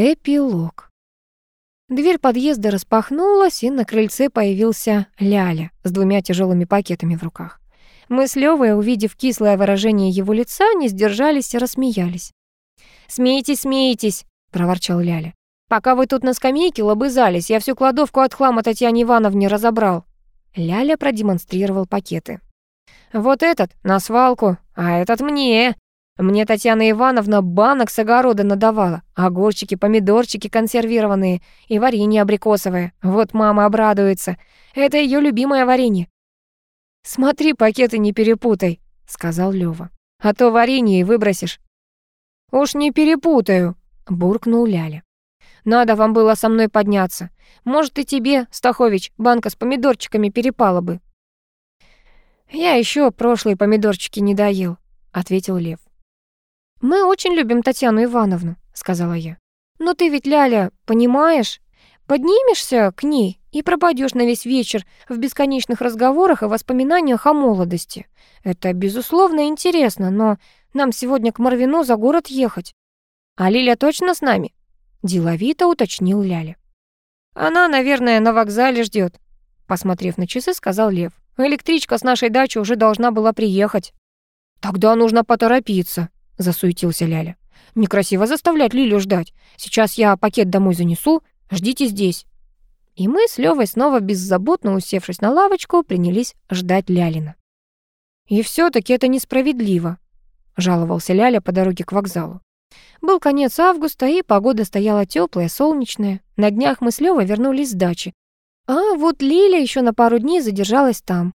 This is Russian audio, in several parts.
Эпилог. Дверь подъезда распахнулась, и на крыльце появился Ляля с двумя тяжелыми пакетами в руках. Мы с Лёвой, увидев кислое выражение его лица, не сдержались и рассмеялись. «Смейтесь, смейтесь!» — проворчал Ляля. «Пока вы тут на скамейке лобызались, я всю кладовку от хлама Татьяне Ивановне разобрал». Ляля продемонстрировал пакеты. «Вот этот на свалку, а этот мне. Мне Татьяна Ивановна банок с огорода надавала. Огурчики, помидорчики консервированные и варенье абрикосовое. Вот мама обрадуется. Это ее любимое варенье. «Смотри, пакеты не перепутай», — сказал Лёва. «А то варенье и выбросишь». «Уж не перепутаю», — буркнул Ляля. «Надо вам было со мной подняться. Может, и тебе, Стахович, банка с помидорчиками перепала бы». «Я еще прошлые помидорчики не доел», — ответил Лев. «Мы очень любим Татьяну Ивановну», — сказала я. «Но ты ведь, Ляля, понимаешь, поднимешься к ней и пропадешь на весь вечер в бесконечных разговорах и воспоминаниях о молодости. Это, безусловно, интересно, но нам сегодня к Марвину за город ехать». «А Лиля точно с нами?» — деловито уточнил Ляля. «Она, наверное, на вокзале ждет», — посмотрев на часы, сказал Лев. «Электричка с нашей дачи уже должна была приехать». «Тогда нужно поторопиться», засуетился Ляля. Некрасиво заставлять Лилю ждать. Сейчас я пакет домой занесу. Ждите здесь. И мы с Левой снова беззаботно усевшись на лавочку, принялись ждать Лялина. И все таки это несправедливо, жаловался Ляля по дороге к вокзалу. Был конец августа, и погода стояла теплая, солнечная. На днях мы с Левой вернулись с дачи. А вот Лиля еще на пару дней задержалась там.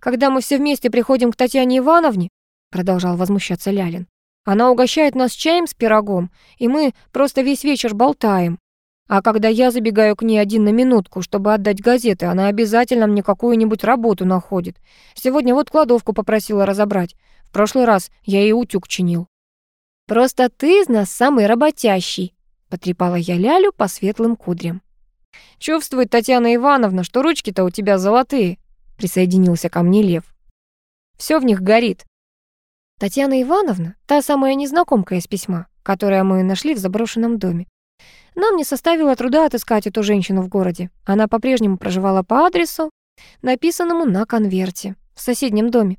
Когда мы все вместе приходим к Татьяне Ивановне, продолжал возмущаться Лялин, она угощает нас чаем с пирогом, и мы просто весь вечер болтаем. А когда я забегаю к ней один на минутку, чтобы отдать газеты, она обязательно мне какую-нибудь работу находит. Сегодня вот кладовку попросила разобрать. В прошлый раз я ей утюг чинил. «Просто ты из нас самый работящий», — потрепала я Лялю по светлым кудрям. «Чувствует Татьяна Ивановна, что ручки-то у тебя золотые», — присоединился ко мне Лев. «Всё в них горит. Татьяна Ивановна, та самая незнакомка из письма, которое мы нашли в заброшенном доме. Нам не составило труда отыскать эту женщину в городе. Она по-прежнему проживала по адресу, написанному на конверте, в соседнем доме.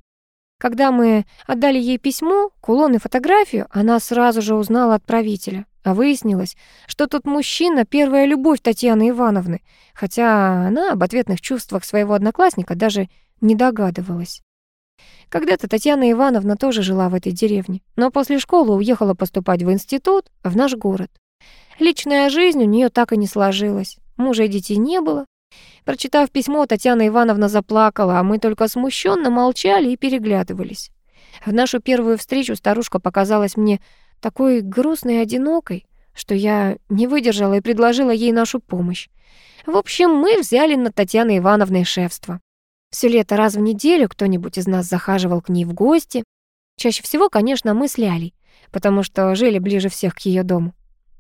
Когда мы отдали ей письмо, кулон и фотографию, она сразу же узнала отправителя. А выяснилось, что тот мужчина — первая любовь Татьяны Ивановны, хотя она об ответных чувствах своего одноклассника даже не догадывалась. Когда-то Татьяна Ивановна тоже жила в этой деревне, но после школы уехала поступать в институт в наш город. Личная жизнь у нее так и не сложилась. Мужа и детей не было. Прочитав письмо, Татьяна Ивановна заплакала, а мы только смущенно молчали и переглядывались. В нашу первую встречу старушка показалась мне такой грустной и одинокой, что я не выдержала и предложила ей нашу помощь. В общем, мы взяли на Татьяны Ивановны шефство. Все лето раз в неделю кто-нибудь из нас захаживал к ней в гости. Чаще всего, конечно, мы с Лялей, потому что жили ближе всех к ее дому.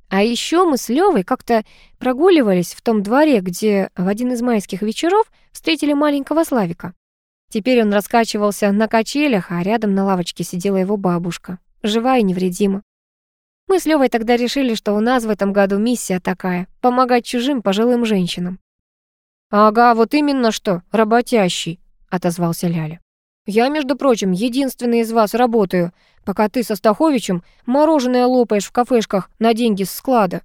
А еще мы с Левой как-то прогуливались в том дворе, где в один из майских вечеров встретили маленького Славика. Теперь он раскачивался на качелях, а рядом на лавочке сидела его бабушка, живая и невредима. Мы с Левой тогда решили, что у нас в этом году миссия такая — помогать чужим пожилым женщинам. «Ага, вот именно что, работящий», — отозвался Ляля. «Я, между прочим, единственный из вас работаю, пока ты со Стаховичем мороженое лопаешь в кафешках на деньги с склада».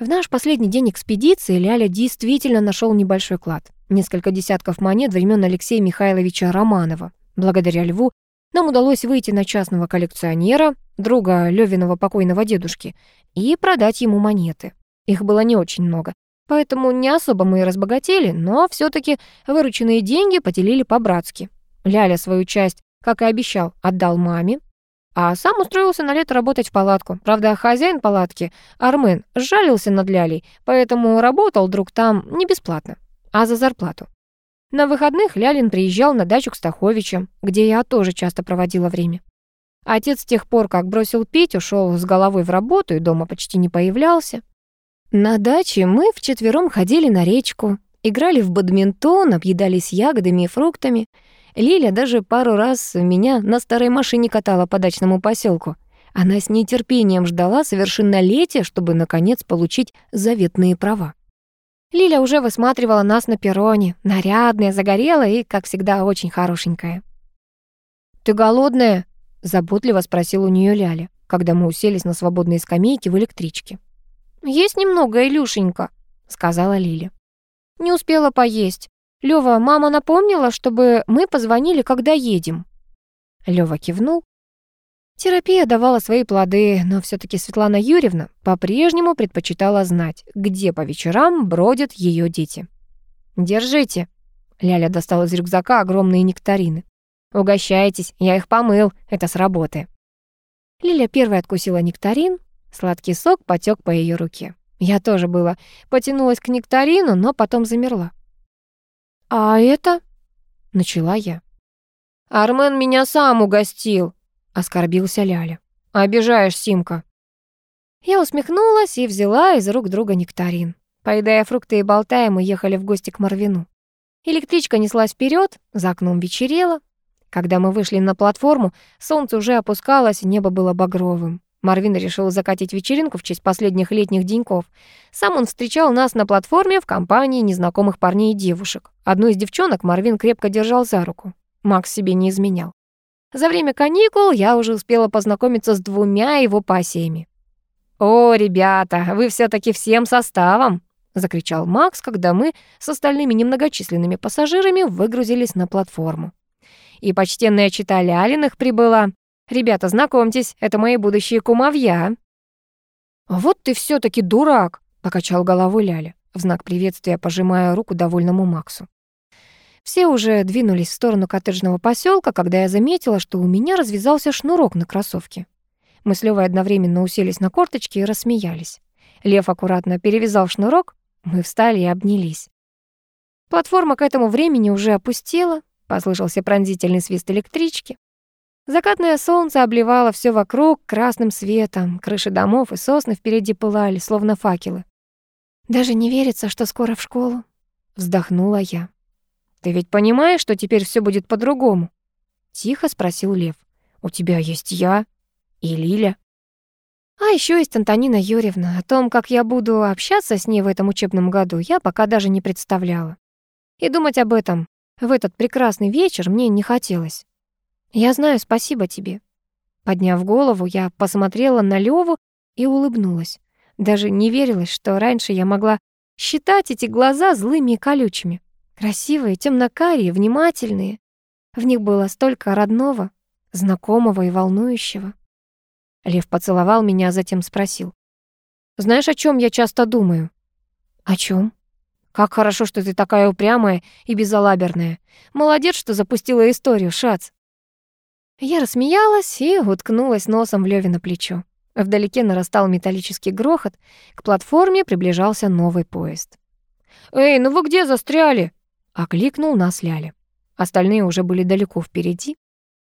В наш последний день экспедиции Ляля действительно нашел небольшой клад. Несколько десятков монет времен Алексея Михайловича Романова. Благодаря Льву нам удалось выйти на частного коллекционера, друга Левиного покойного дедушки, и продать ему монеты. Их было не очень много, Поэтому не особо мы и разбогатели, но все таки вырученные деньги поделили по-братски. Ляля свою часть, как и обещал, отдал маме, а сам устроился на лето работать в палатку. Правда, хозяин палатки, Армен, сжалился над Лялей, поэтому работал друг там не бесплатно, а за зарплату. На выходных Лялин приезжал на дачу к Стаховичам, где я тоже часто проводила время. Отец с тех пор, как бросил пить, ушел с головой в работу и дома почти не появлялся. На даче мы вчетвером ходили на речку, играли в бадминтон, объедались ягодами и фруктами. Лиля даже пару раз меня на старой машине катала по дачному поселку. Она с нетерпением ждала совершеннолетия, чтобы, наконец, получить заветные права. Лиля уже высматривала нас на перроне, нарядная, загорелая и, как всегда, очень хорошенькая. «Ты голодная?» — заботливо спросил у нее Ляля, когда мы уселись на свободные скамейки в электричке. «Есть немного, Илюшенька», — сказала Лиля. «Не успела поесть. Лёва, мама напомнила, чтобы мы позвонили, когда едем». Лёва кивнул. Терапия давала свои плоды, но все таки Светлана Юрьевна по-прежнему предпочитала знать, где по вечерам бродят ее дети. «Держите». Ляля достала из рюкзака огромные нектарины. «Угощайтесь, я их помыл, это с работы». Лиля первой откусила нектарин, сладкий сок потек по ее руке. Я тоже было потянулась к нектарину, но потом замерла. «А это?» — начала я. «Армен меня сам угостил», — оскорбился Ляля. «Обижаешь, Симка». Я усмехнулась и взяла из рук друга нектарин. Поедая фрукты и болтая, мы ехали в гости к Марвину. Электричка неслась вперед, за окном вечерело. Когда мы вышли на платформу, солнце уже опускалось, небо было багровым. Марвин решил закатить вечеринку в честь последних летних деньков. Сам он встречал нас на платформе в компании незнакомых парней и девушек. Одну из девчонок Марвин крепко держал за руку. Макс себе не изменял. За время каникул я уже успела познакомиться с двумя его пассиями. «О, ребята, вы все таки всем составом!» — закричал Макс, когда мы с остальными немногочисленными пассажирами выгрузились на платформу. И почтенная чита Лялиных прибыла. «Ребята, знакомьтесь, это мои будущие кумовья». «Вот ты все таки дурак!» — покачал головой Ляля, в знак приветствия пожимая руку довольному Максу. Все уже двинулись в сторону коттеджного поселка, когда я заметила, что у меня развязался шнурок на кроссовке. Мы с Левой одновременно уселись на корточки и рассмеялись. Лев аккуратно перевязал шнурок, мы встали и обнялись. Платформа к этому времени уже опустела, послышался пронзительный свист электрички. Закатное солнце обливало все вокруг красным светом, крыши домов и сосны впереди пылали, словно факелы. «Даже не верится, что скоро в школу», — вздохнула я. «Ты ведь понимаешь, что теперь все будет по-другому?» Тихо спросил Лев. «У тебя есть я и Лиля». А еще есть Антонина Юрьевна. О том, как я буду общаться с ней в этом учебном году, я пока даже не представляла. И думать об этом в этот прекрасный вечер мне не хотелось. Я знаю, спасибо тебе. Подняв голову, я посмотрела на Леву и улыбнулась. Даже не верилось, что раньше я могла считать эти глаза злыми и колючими. Красивые, темно-карие, внимательные. В них было столько родного, знакомого и волнующего. Лев поцеловал меня, а затем спросил. «Знаешь, о чем я часто думаю?» «О чем? «Как хорошо, что ты такая упрямая и безалаберная. Молодец, что запустила историю, Шац». Я рассмеялась и уткнулась носом в Лёвино плечо. Вдалеке нарастал металлический грохот. К платформе приближался новый поезд. «Эй, ну вы где застряли?» Окликнул нас Ляля. Остальные уже были далеко впереди.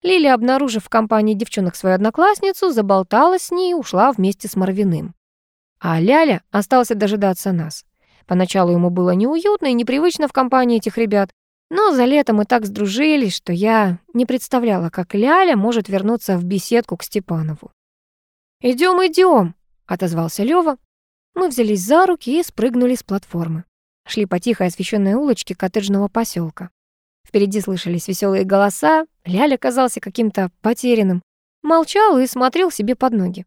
Лиля, обнаружив в компании девчонок свою одноклассницу, заболталась с ней и ушла вместе с Марвиным. А Ляля остался дожидаться нас. Поначалу ему было неуютно и непривычно в компании этих ребят, но за лето мы так сдружились, что я не представляла, как Ляля может вернуться в беседку к Степанову. «Идём, идём», — отозвался Лёва. Мы взялись за руки и спрыгнули с платформы шли по тихой освещенной улочке коттеджного поселка. Впереди слышались веселые голоса, Ляля казался каким-то потерянным, молчал и смотрел себе под ноги.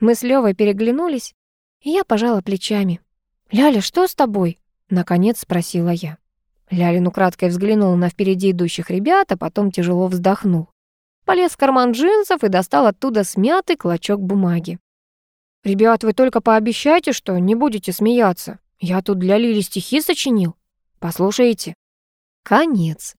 Мы с Левой переглянулись, и я пожала плечами. «Ляля, что с тобой?» — наконец спросила я. Лялин украдкой взглянул на впереди идущих ребят, а потом тяжело вздохнул. Полез в карман джинсов и достал оттуда смятый клочок бумаги. «Ребят, вы только пообещайте, что не будете смеяться», я тут для Лили стихи сочинил. Послушайте. Конец.